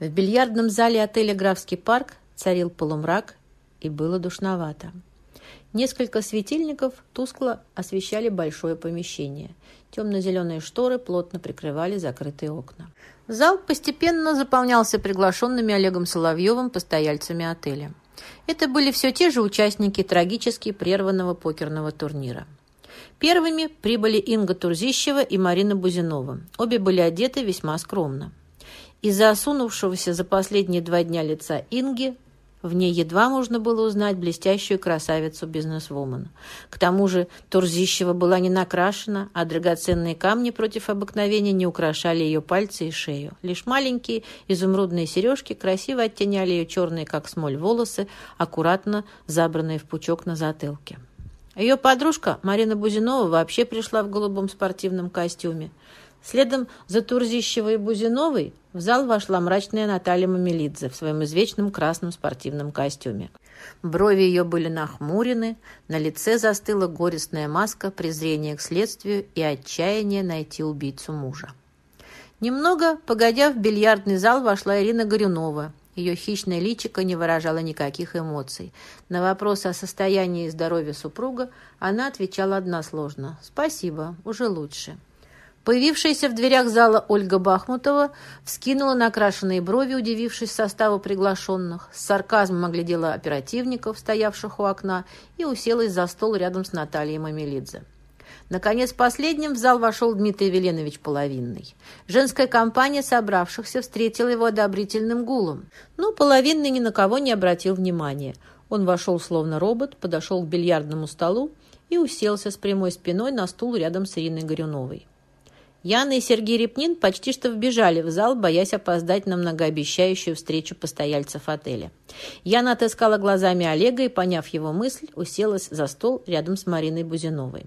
В бильярдном зале отеля «Графский парк» царил полумрак и было душновато. Несколько светильников тускло освещали большое помещение. Темно-зеленые шторы плотно прикрывали закрытые окна. Зал постепенно заполнялся приглашенными Олегом Соловьевым постояльцами отеля. Это были все те же участники трагически прерванного покерного турнира. Первыми прибыли Инга Турзищева и Марина Бузинова. Обе были одеты весьма скромно. Из-за осунувшегося за последние два дня лица Инги в ней едва можно было узнать блестящую красавицу-бизнесвумен. К тому же Турзищева была не накрашена, а драгоценные камни против обыкновения не украшали ее пальцы и шею. Лишь маленькие изумрудные сережки красиво оттеняли ее черные, как смоль, волосы, аккуратно забранные в пучок на затылке. Ее подружка Марина Бузинова вообще пришла в голубом спортивном костюме. Следом за Турзищевой и Бузиновой в зал вошла мрачная Наталья Мамелидзе в своем извечном красном спортивном костюме. Брови ее были нахмурены, на лице застыла горестная маска презрения к следствию и отчаяния найти убийцу мужа. Немного, погодя, в бильярдный зал вошла Ирина Горюнова. Ее хищное личико не выражало никаких эмоций. На вопросы о состоянии и здоровье супруга она отвечала односложно «Спасибо, уже лучше». Появившаяся в дверях зала Ольга Бахмутова вскинула накрашенные брови, удивившись составу приглашенных, с сарказмом оглядела оперативников, стоявших у окна, и уселась за стол рядом с Натальей Мамелидзе. Наконец, последним в зал вошел Дмитрий Веленович Половинный. Женская компания собравшихся встретила его одобрительным гулом. Но Половинный ни на кого не обратил внимания. Он вошел словно робот, подошел к бильярдному столу и уселся с прямой спиной на стул рядом с Ириной Горюновой. Яна и Сергей Репнин почти что вбежали в зал, боясь опоздать на многообещающую встречу постояльцев отеля. Яна отыскала глазами Олега и, поняв его мысль, уселась за стол рядом с Мариной Бузиновой.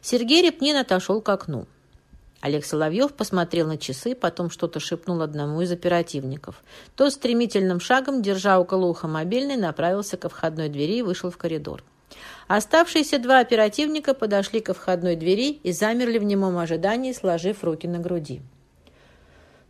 Сергей Репнин отошел к окну. Олег Соловьев посмотрел на часы, потом что-то шепнул одному из оперативников. Тот стремительным шагом, держа около уха мобильный, направился ко входной двери и вышел в коридор. Оставшиеся два оперативника подошли ко входной двери и замерли в немом ожидании, сложив руки на груди.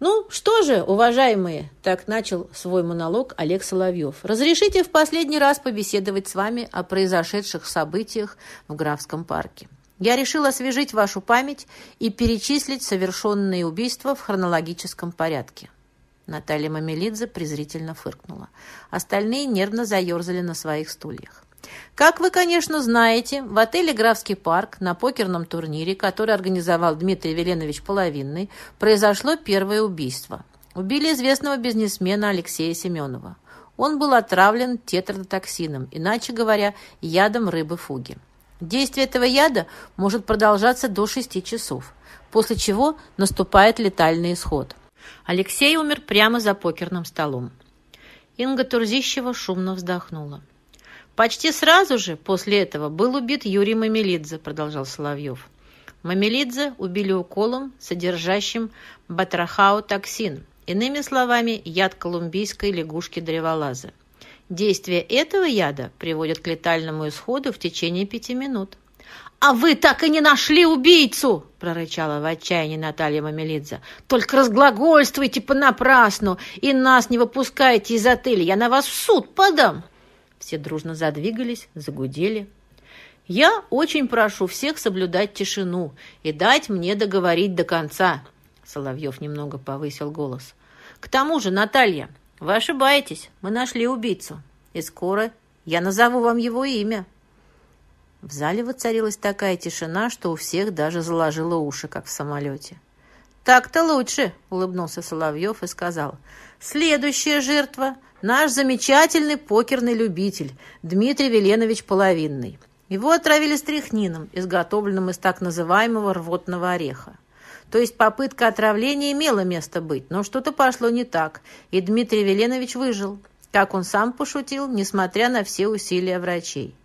«Ну что же, уважаемые!» – так начал свой монолог Олег Соловьев. «Разрешите в последний раз побеседовать с вами о произошедших событиях в Графском парке. Я решил освежить вашу память и перечислить совершенные убийства в хронологическом порядке». Наталья Мамелидзе презрительно фыркнула. Остальные нервно заерзали на своих стульях. Как вы, конечно, знаете, в отеле «Графский парк» на покерном турнире, который организовал Дмитрий Веленович Половинный, произошло первое убийство. Убили известного бизнесмена Алексея Семенова. Он был отравлен тетрадотоксином, иначе говоря, ядом рыбы-фуги. Действие этого яда может продолжаться до 6 часов, после чего наступает летальный исход. Алексей умер прямо за покерным столом. Инга Турзищева шумно вздохнула. Почти сразу же после этого был убит Юрий Мамелидзе, продолжал Соловьев. Мамелидзе убили уколом, содержащим батрахаотоксин, иными словами, яд колумбийской лягушки-древолаза. Действие этого яда приводит к летальному исходу в течение пяти минут. «А вы так и не нашли убийцу!» – прорычала в отчаянии Наталья Мамелидзе. «Только разглагольствуйте понапрасну и нас не выпускайте из отеля. Я на вас в суд подам!» Все дружно задвигались, загудели. «Я очень прошу всех соблюдать тишину и дать мне договорить до конца», Соловьев немного повысил голос. «К тому же, Наталья, вы ошибаетесь, мы нашли убийцу, и скоро я назову вам его имя». В зале воцарилась такая тишина, что у всех даже заложило уши, как в самолете. «Так-то лучше», — улыбнулся Соловьев и сказал. «Следующая жертва Наш замечательный покерный любитель Дмитрий Веленович Половинный. Его отравили стряхнином, изготовленным из так называемого рвотного ореха. То есть попытка отравления имела место быть, но что-то пошло не так, и Дмитрий Веленович выжил, как он сам пошутил, несмотря на все усилия врачей.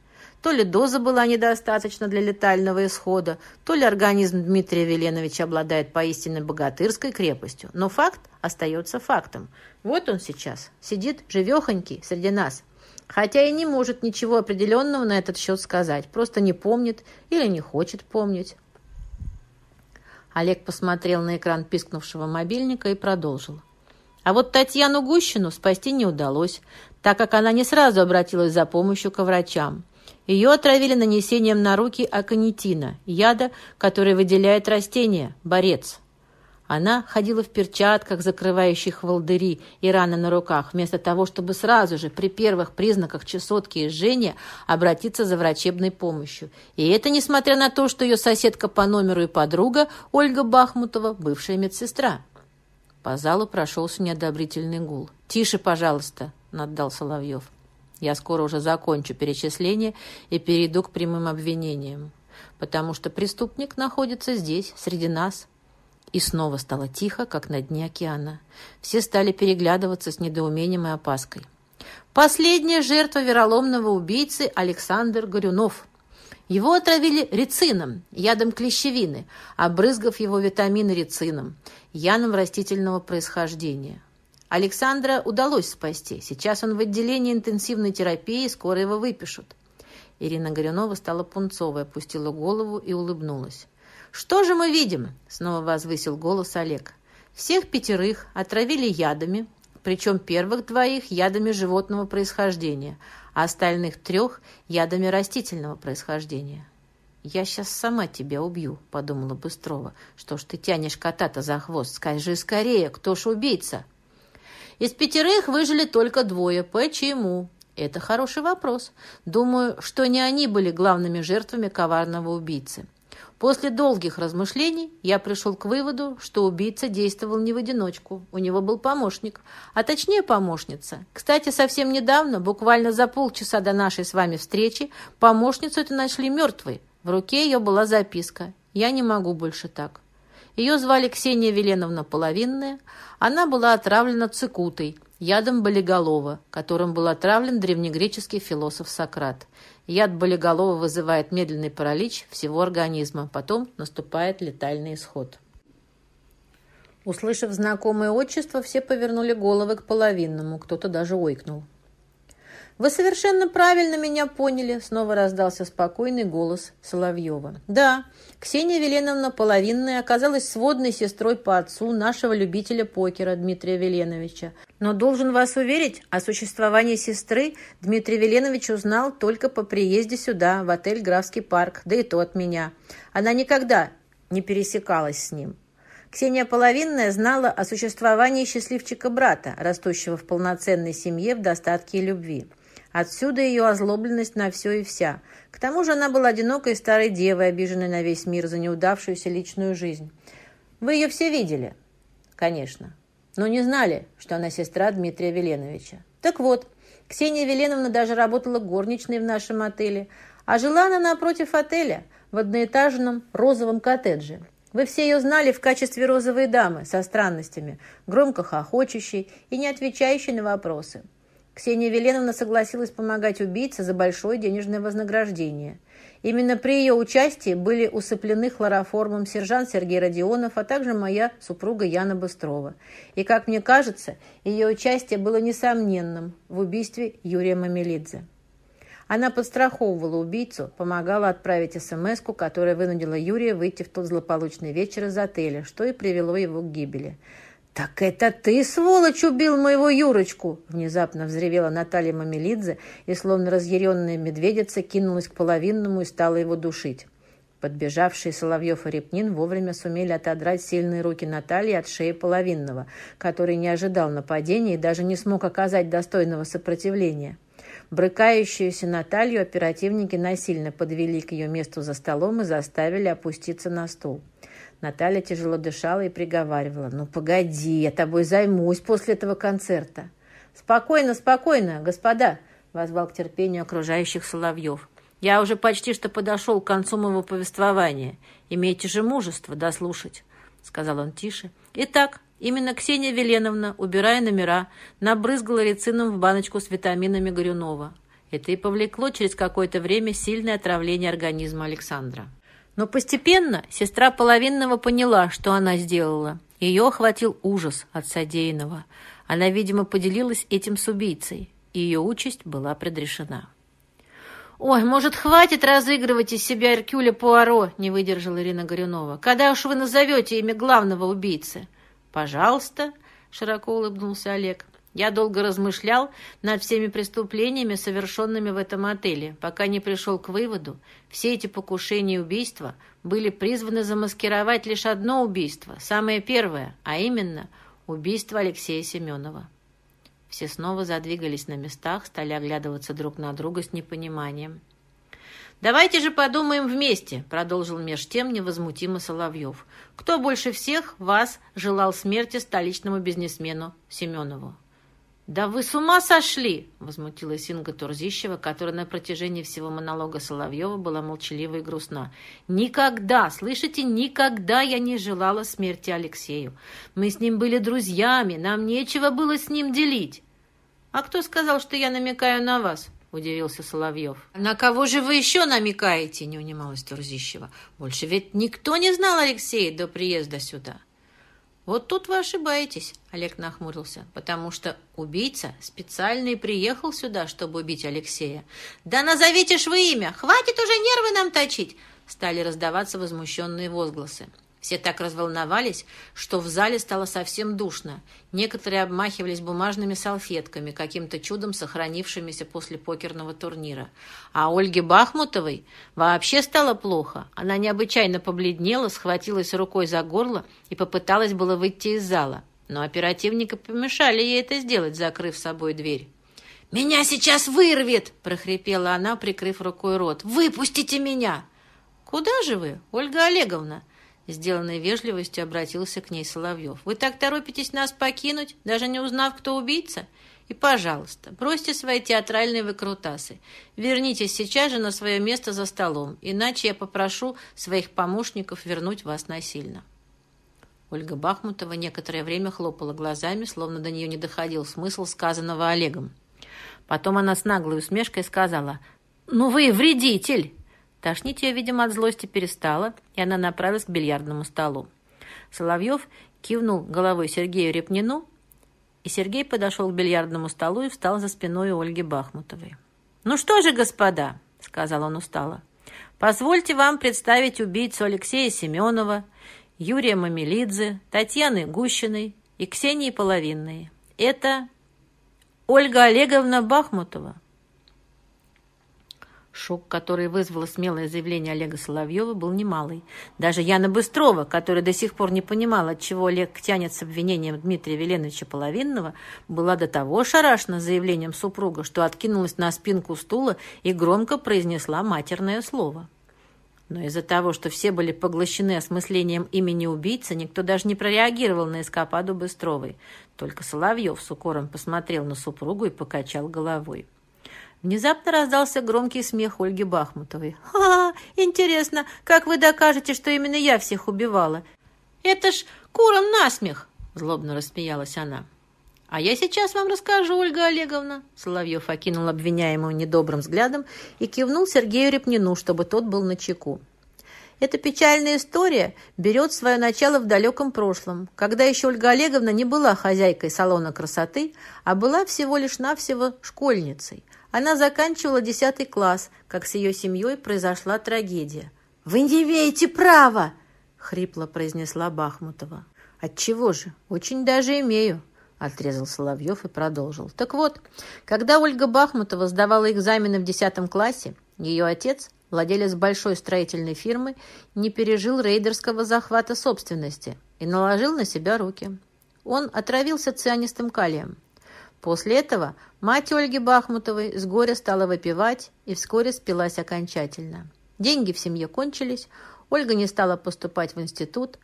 То ли доза была недостаточна для летального исхода, то ли организм Дмитрия Веленовича обладает поистине богатырской крепостью. Но факт остается фактом. Вот он сейчас, сидит живехонький среди нас. Хотя и не может ничего определенного на этот счет сказать, просто не помнит или не хочет помнить. Олег посмотрел на экран пискнувшего мобильника и продолжил. А вот Татьяну Гущину спасти не удалось, так как она не сразу обратилась за помощью к врачам. Ее отравили нанесением на руки аконитина, яда, который выделяет растение, борец. Она ходила в перчатках, закрывающих волдыри и раны на руках, вместо того, чтобы сразу же при первых признаках чесотки и жжения обратиться за врачебной помощью. И это несмотря на то, что ее соседка по номеру и подруга Ольга Бахмутова, бывшая медсестра. По залу прошелся неодобрительный гул. «Тише, пожалуйста», — наддал Соловьев. «Я скоро уже закончу перечисление и перейду к прямым обвинениям, потому что преступник находится здесь, среди нас». И снова стало тихо, как на дне океана. Все стали переглядываться с недоумением и опаской. Последняя жертва вероломного убийцы Александр Горюнов. Его отравили рецином, ядом клещевины, обрызгав его витамины рецином, ядом растительного происхождения. Александра удалось спасти. Сейчас он в отделении интенсивной терапии, скоро его выпишут. Ирина Горюнова стала пунцовой, опустила голову и улыбнулась. «Что же мы видим?» — снова возвысил голос Олег. «Всех пятерых отравили ядами, причем первых двоих ядами животного происхождения, а остальных трех ядами растительного происхождения». «Я сейчас сама тебя убью», — подумала Быстрова. «Что ж ты тянешь кота-то за хвост? Скажи скорее, кто ж убийца?» «Из пятерых выжили только двое. Почему?» «Это хороший вопрос. Думаю, что не они были главными жертвами коварного убийцы. После долгих размышлений я пришел к выводу, что убийца действовал не в одиночку. У него был помощник, а точнее помощница. Кстати, совсем недавно, буквально за полчаса до нашей с вами встречи, помощницу это нашли мертвой. В руке ее была записка «Я не могу больше так». Ее звали Ксения Веленовна Половинная. Она была отравлена цикутой, ядом болиголова, которым был отравлен древнегреческий философ Сократ. Яд болиголова вызывает медленный паралич всего организма, потом наступает летальный исход. Услышав знакомое отчество, все повернули головы к половинному, кто-то даже ойкнул. «Вы совершенно правильно меня поняли», — снова раздался спокойный голос Соловьева. «Да, Ксения Веленовна Половинная оказалась сводной сестрой по отцу нашего любителя покера Дмитрия Веленовича. Но должен вас уверить, о существовании сестры Дмитрий Веленович узнал только по приезде сюда, в отель «Графский парк», да и то от меня. Она никогда не пересекалась с ним». Ксения Половинная знала о существовании счастливчика брата, растущего в полноценной семье в достатке и любви. Отсюда ее озлобленность на все и вся. К тому же она была одинокой старой девой, обиженной на весь мир за неудавшуюся личную жизнь. Вы ее все видели? Конечно. Но не знали, что она сестра Дмитрия Веленовича. Так вот, Ксения Веленовна даже работала горничной в нашем отеле, а жила она напротив отеля, в одноэтажном розовом коттедже. Вы все ее знали в качестве розовой дамы со странностями, громко хохочущей и не отвечающей на вопросы. Ксения Веленовна согласилась помогать убийце за большое денежное вознаграждение. Именно при ее участии были усыплены хлороформом сержант Сергей Родионов, а также моя супруга Яна Быстрова. И, как мне кажется, ее участие было несомненным в убийстве Юрия Мамелидзе. Она подстраховывала убийцу, помогала отправить смс которая вынудила Юрия выйти в тот злополучный вечер из отеля, что и привело его к гибели. «Так это ты, сволочь, убил моего Юрочку!» Внезапно взревела Наталья Мамелидзе и, словно разъяренная медведица, кинулась к половинному и стала его душить. Подбежавшие Соловьев и Репнин вовремя сумели отодрать сильные руки Натальи от шеи половинного, который не ожидал нападения и даже не смог оказать достойного сопротивления. Брыкающуюся Наталью оперативники насильно подвели к ее месту за столом и заставили опуститься на стул. Наталья тяжело дышала и приговаривала. «Ну, погоди, я тобой займусь после этого концерта». «Спокойно, спокойно, господа», — возвал к терпению окружающих Соловьев. «Я уже почти что подошел к концу моего повествования. Имейте же мужество дослушать», — сказал он тише. «Итак, именно Ксения Веленовна, убирая номера, набрызгала рецином в баночку с витаминами Горюнова. Это и повлекло через какое-то время сильное отравление организма Александра. Но постепенно сестра половинного поняла, что она сделала. Ее охватил ужас от содеянного. Она, видимо, поделилась этим с убийцей, ее участь была предрешена. «Ой, может, хватит разыгрывать из себя Эркюля Пуаро?» – не выдержала Ирина Горюнова. «Когда уж вы назовете имя главного убийцы?» «Пожалуйста», — широко улыбнулся Олег. «Я долго размышлял над всеми преступлениями, совершенными в этом отеле, пока не пришел к выводу, все эти покушения и убийства были призваны замаскировать лишь одно убийство, самое первое, а именно убийство Алексея Семенова». Все снова задвигались на местах, стали оглядываться друг на друга с непониманием. «Давайте же подумаем вместе», — продолжил меж тем невозмутимо Соловьев. «Кто больше всех вас желал смерти столичному бизнесмену Семенову?» «Да вы с ума сошли!» — возмутилась Инга Турзищева, которая на протяжении всего монолога Соловьева была молчалива и грустна. «Никогда, слышите, никогда я не желала смерти Алексею. Мы с ним были друзьями, нам нечего было с ним делить». «А кто сказал, что я намекаю на вас?» — удивился Соловьев. «На кого же вы еще намекаете?» — не унималась Турзищева. «Больше ведь никто не знал Алексея до приезда сюда». «Вот тут вы ошибаетесь», — Олег нахмурился, «потому что убийца специально и приехал сюда, чтобы убить Алексея». «Да назовите ж вы имя! Хватит уже нервы нам точить!» Стали раздаваться возмущенные возгласы. Все так разволновались, что в зале стало совсем душно. Некоторые обмахивались бумажными салфетками, каким-то чудом сохранившимися после покерного турнира. А Ольге Бахмутовой вообще стало плохо. Она необычайно побледнела, схватилась рукой за горло и попыталась было выйти из зала. Но оперативники помешали ей это сделать, закрыв собой дверь. «Меня сейчас вырвет!» – прохрипела она, прикрыв рукой рот. «Выпустите меня!» «Куда же вы, Ольга Олеговна?» Сделанной вежливостью обратился к ней Соловьев. «Вы так торопитесь нас покинуть, даже не узнав, кто убийца? И, пожалуйста, бросьте свои театральные выкрутасы. Вернитесь сейчас же на свое место за столом, иначе я попрошу своих помощников вернуть вас насильно». Ольга Бахмутова некоторое время хлопала глазами, словно до нее не доходил смысл сказанного Олегом. Потом она с наглой усмешкой сказала «Ну вы вредитель!» Тошнить ее, видимо, от злости перестала, и она направилась к бильярдному столу. Соловьев кивнул головой Сергею Репнину, и Сергей подошел к бильярдному столу и встал за спиной Ольги Бахмутовой. «Ну что же, господа», — сказал он устало, — «позвольте вам представить убийцу Алексея Семенова, Юрия Мамелидзе, Татьяны Гущиной и Ксении Половинной. Это Ольга Олеговна Бахмутова». Шок, который вызвало смелое заявление Олега Соловьева, был немалый. Даже Яна Быстрова, которая до сих пор не понимала, от чего Олег тянет с обвинением Дмитрия Веленовича Половинного, была до того шарашена заявлением супруга, что откинулась на спинку стула и громко произнесла матерное слово. Но из-за того, что все были поглощены осмыслением имени убийцы, никто даже не прореагировал на эскападу Быстровой. Только Соловьев с укором посмотрел на супругу и покачал головой. Внезапно раздался громкий смех Ольги Бахмутовой. «Ха, интересно, как вы докажете, что именно я всех убивала?» «Это ж куром насмех!» – злобно рассмеялась она. «А я сейчас вам расскажу, Ольга Олеговна!» Соловьев окинул обвиняемую недобрым взглядом и кивнул Сергею Репнину, чтобы тот был на чеку. Эта печальная история берет свое начало в далеком прошлом, когда еще Ольга Олеговна не была хозяйкой салона красоты, а была всего лишь навсего школьницей. Она заканчивала десятый класс, как с ее семьей произошла трагедия. «Вы не имеете права!» — хрипло произнесла Бахмутова. «Отчего же? Очень даже имею», — отрезал Соловьев и продолжил. «Так вот, когда Ольга Бахмутова сдавала экзамены в десятом классе, ее отец, владелец большой строительной фирмы, не пережил рейдерского захвата собственности и наложил на себя руки. Он отравился цианистым калием. После этого мать Ольги Бахмутовой с горя стала выпивать и вскоре спилась окончательно. Деньги в семье кончились, Ольга не стала поступать в институт,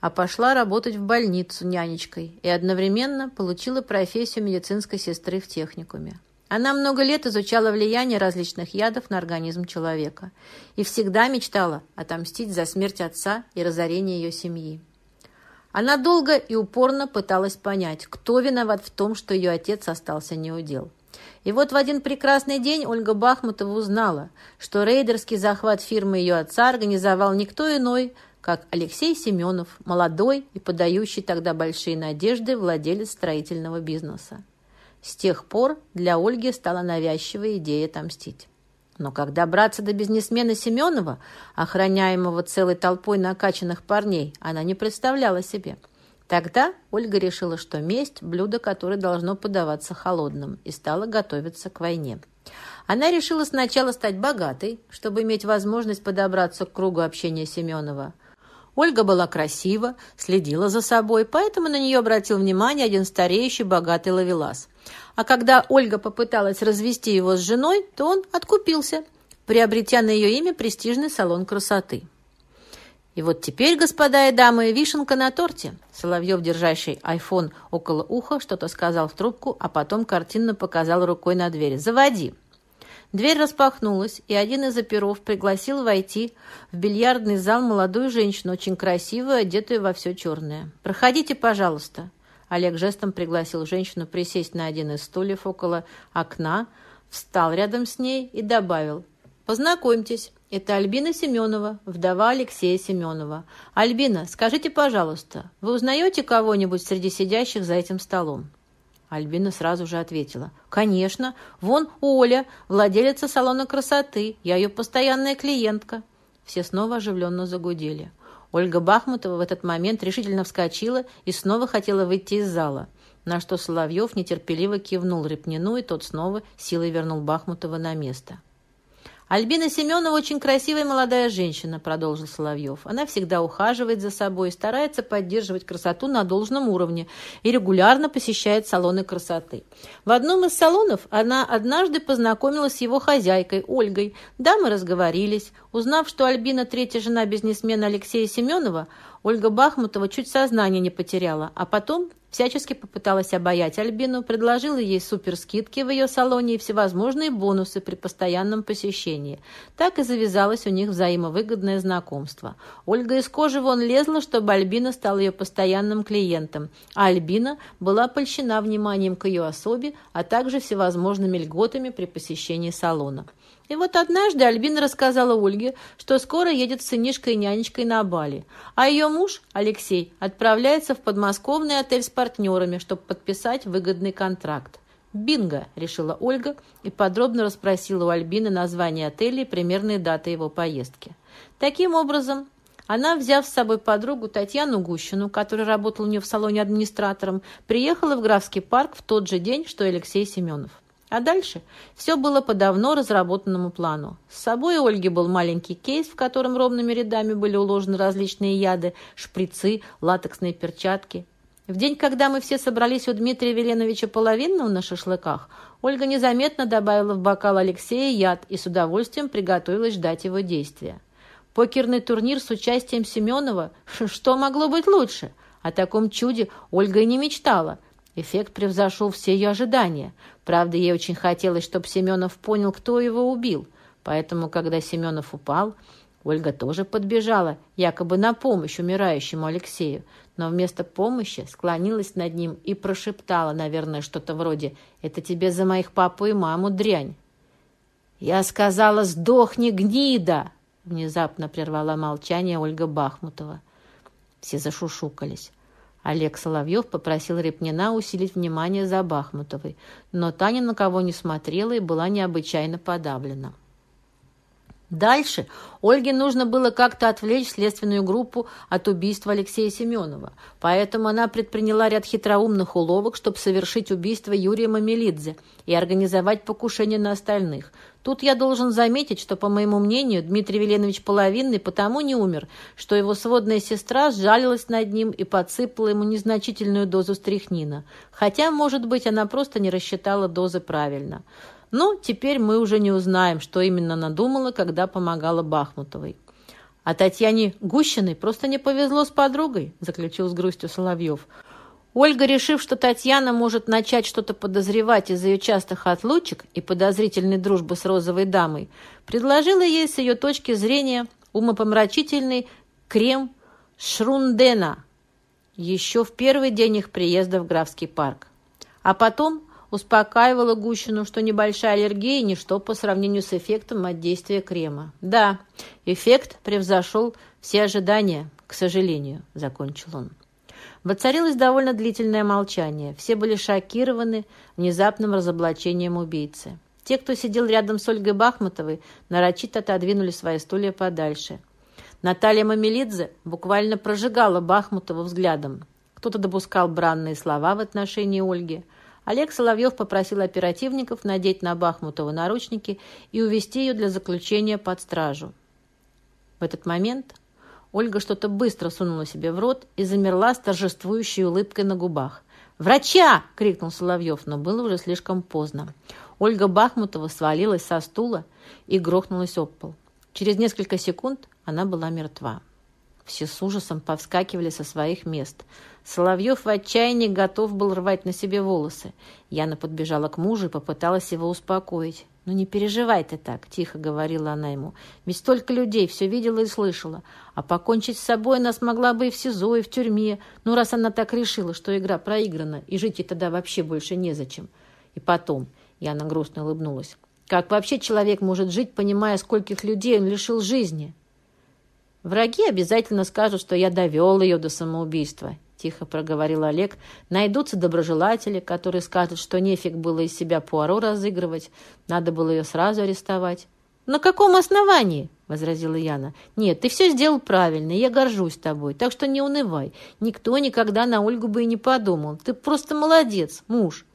а пошла работать в больницу нянечкой и одновременно получила профессию медицинской сестры в техникуме. Она много лет изучала влияние различных ядов на организм человека и всегда мечтала отомстить за смерть отца и разорение ее семьи. Она долго и упорно пыталась понять, кто виноват в том, что ее отец остался неудел. И вот в один прекрасный день Ольга Бахмутова узнала, что рейдерский захват фирмы ее отца организовал никто иной, как Алексей Семенов, молодой и подающий тогда большие надежды владелец строительного бизнеса. С тех пор для Ольги стала навязчивая идея отомстить. Но когда браться до бизнесмена Семенова, охраняемого целой толпой накачанных парней, она не представляла себе. Тогда Ольга решила, что месть – блюдо, которое должно подаваться холодным, и стала готовиться к войне. Она решила сначала стать богатой, чтобы иметь возможность подобраться к кругу общения Семенова. Ольга была красива, следила за собой, поэтому на нее обратил внимание один стареющий богатый ловелас. А когда Ольга попыталась развести его с женой, то он откупился, приобретя на ее имя престижный салон красоты. И вот теперь, господа и дамы, вишенка на торте. Соловьев, держащий айфон около уха, что-то сказал в трубку, а потом картинно показал рукой на дверь. «Заводи!» Дверь распахнулась, и один из оперов пригласил войти в бильярдный зал молодую женщину, очень красивую, одетую во все черное. «Проходите, пожалуйста». Олег жестом пригласил женщину присесть на один из стульев около окна, встал рядом с ней и добавил «Познакомьтесь, это Альбина Семенова, вдова Алексея Семенова. Альбина, скажите, пожалуйста, вы узнаете кого-нибудь среди сидящих за этим столом?» Альбина сразу же ответила. «Конечно. Вон Оля, владелица салона красоты. Я ее постоянная клиентка». Все снова оживленно загудели. Ольга Бахмутова в этот момент решительно вскочила и снова хотела выйти из зала, на что Соловьев нетерпеливо кивнул Репнину, и тот снова силой вернул Бахмутова на место. «Альбина Семенова очень красивая молодая женщина», – продолжил Соловьев. «Она всегда ухаживает за собой, старается поддерживать красоту на должном уровне и регулярно посещает салоны красоты. В одном из салонов она однажды познакомилась с его хозяйкой, Ольгой. Дамы разговорились. Узнав, что Альбина – третья жена бизнесмена Алексея Семенова, Ольга Бахмутова чуть сознание не потеряла, а потом всячески попыталась обаять Альбину, предложила ей суперскидки в ее салоне и всевозможные бонусы при постоянном посещении. Так и завязалось у них взаимовыгодное знакомство. Ольга из кожи вон лезла, чтобы Альбина стала ее постоянным клиентом, а Альбина была польщена вниманием к ее особе, а также всевозможными льготами при посещении салона. И вот однажды Альбина рассказала Ольге, что скоро едет с сынишкой и нянечкой на Бали, а ее муж, Алексей, отправляется в подмосковный отель с партнерами, чтобы подписать выгодный контракт. «Бинго!» – решила Ольга и подробно расспросила у Альбины название отеля и примерные даты его поездки. Таким образом, она, взяв с собой подругу Татьяну Гущину, которая работала у нее в салоне администратором, приехала в Графский парк в тот же день, что и Алексей Семенов. А дальше все было по давно разработанному плану. С собой у Ольги был маленький кейс, в котором ровными рядами были уложены различные яды, шприцы, латексные перчатки. В день, когда мы все собрались у Дмитрия Веленовича Половинного на шашлыках, Ольга незаметно добавила в бокал Алексея яд и с удовольствием приготовилась ждать его действия. Покерный турнир с участием Семенова? Что могло быть лучше? О таком чуде Ольга и не мечтала – Эффект превзошел все ее ожидания. Правда, ей очень хотелось, чтобы Семенов понял, кто его убил. Поэтому, когда Семенов упал, Ольга тоже подбежала, якобы на помощь умирающему Алексею, но вместо помощи склонилась над ним и прошептала, наверное, что-то вроде «Это тебе за моих папу и маму дрянь». «Я сказала, сдохни, гнида!» Внезапно прервала молчание Ольга Бахмутова. Все зашушукались. Олег Соловьев попросил Репнина усилить внимание за Бахмутовой, но Таня на кого не смотрела и была необычайно подавлена. Дальше Ольге нужно было как-то отвлечь следственную группу от убийства Алексея Семенова, поэтому она предприняла ряд хитроумных уловок, чтобы совершить убийство Юрия Мамелидзе и организовать покушение на остальных. Тут я должен заметить, что, по моему мнению, Дмитрий Веленович Половинный потому не умер, что его сводная сестра сжалилась над ним и подсыпала ему незначительную дозу стрихнина, хотя, может быть, она просто не рассчитала дозы правильно. Но теперь мы уже не узнаем, что именно надумала, когда помогала Бахмутовой. А Татьяне Гущиной просто не повезло с подругой, заключил с грустью Соловьев. Ольга, решив, что Татьяна может начать что-то подозревать из-за ее частых отлучек и подозрительной дружбы с розовой дамой, предложила ей с ее точки зрения умопомрачительный крем Шрундена еще в первый день их приезда в Графский парк. А потом успокаивала Гущину, что небольшая аллергия – ничто по сравнению с эффектом от действия крема. «Да, эффект превзошел все ожидания, к сожалению», – закончил он. Воцарилось довольно длительное молчание. Все были шокированы внезапным разоблачением убийцы. Те, кто сидел рядом с Ольгой Бахмутовой, нарочито отодвинули свои стулья подальше. Наталья Мамелидзе буквально прожигала Бахмутова взглядом. кто-то допускал бранные слова в отношении Ольги. Олег Соловьев попросил оперативников надеть на Бахмутова наручники и увести ее для заключения под стражу. В этот момент Ольга что-то быстро сунула себе в рот и замерла с торжествующей улыбкой на губах. «Врача!» — крикнул Соловьев, но было уже слишком поздно. Ольга Бахмутова свалилась со стула и грохнулась об пол. Через несколько секунд она была мертва. Все с ужасом повскакивали со своих мест. Соловьев в отчаянии готов был рвать на себе волосы. Яна подбежала к мужу и попыталась его успокоить. «Ну не переживай ты так», — тихо говорила она ему. «Ведь столько людей все видела и слышала. А покончить с собой она смогла бы и в СИЗО, и в тюрьме. Ну раз она так решила, что игра проиграна, и жить ей тогда вообще больше незачем. И потом...» — Яна грустно улыбнулась. «Как вообще человек может жить, понимая, скольких людей он лишил жизни?» «Враги обязательно скажут, что я довел ее до самоубийства», — тихо проговорил Олег. «Найдутся доброжелатели, которые скажут, что нефиг было из себя Пуаро разыгрывать, надо было ее сразу арестовать». «На каком основании?» — возразила Яна. «Нет, ты все сделал правильно, я горжусь тобой, так что не унывай. Никто никогда на Ольгу бы и не подумал. Ты просто молодец, муж».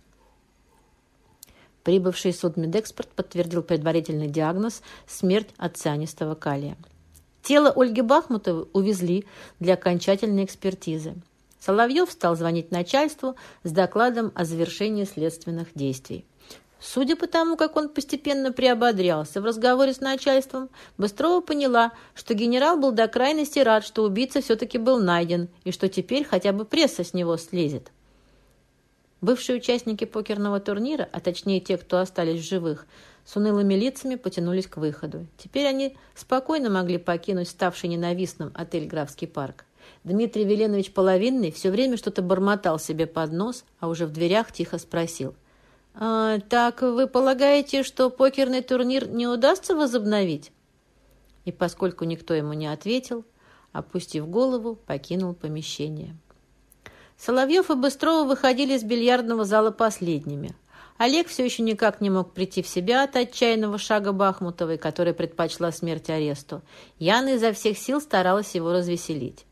Прибывший судмедэксперт подтвердил предварительный диагноз «смерть от цианистого калия». Тело Ольги Бахмутовой увезли для окончательной экспертизы. Соловьев стал звонить начальству с докладом о завершении следственных действий. Судя по тому, как он постепенно приободрялся в разговоре с начальством, Быстрова поняла, что генерал был до крайности рад, что убийца все-таки был найден и что теперь хотя бы пресса с него слезет. Бывшие участники покерного турнира, а точнее те, кто остались в живых, с унылыми лицами потянулись к выходу. Теперь они спокойно могли покинуть ставший ненавистным отель «Графский парк». Дмитрий Веленович Половинный все время что-то бормотал себе под нос, а уже в дверях тихо спросил. «А, «Так вы полагаете, что покерный турнир не удастся возобновить?» И поскольку никто ему не ответил, опустив голову, покинул помещение. Соловьев и Быстрова выходили из бильярдного зала последними. Олег все еще никак не мог прийти в себя от отчаянного шага Бахмутовой, которая предпочла смерть аресту. Яна изо всех сил старалась его развеселить.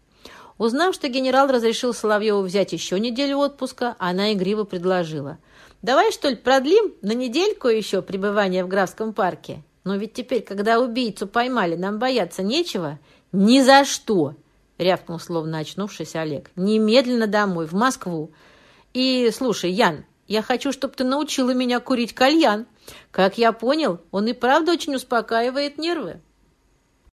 Узнав, что генерал разрешил Соловьеву взять еще неделю отпуска, она игриво предложила. «Давай, что ли, продлим на недельку еще пребывание в Графском парке? Но ведь теперь, когда убийцу поймали, нам бояться нечего?» «Ни за что!» — рявкнул, словно очнувшись Олег. «Немедленно домой, в Москву. И, слушай, Ян, я хочу, чтобы ты научила меня курить кальян. Как я понял, он и правда очень успокаивает нервы.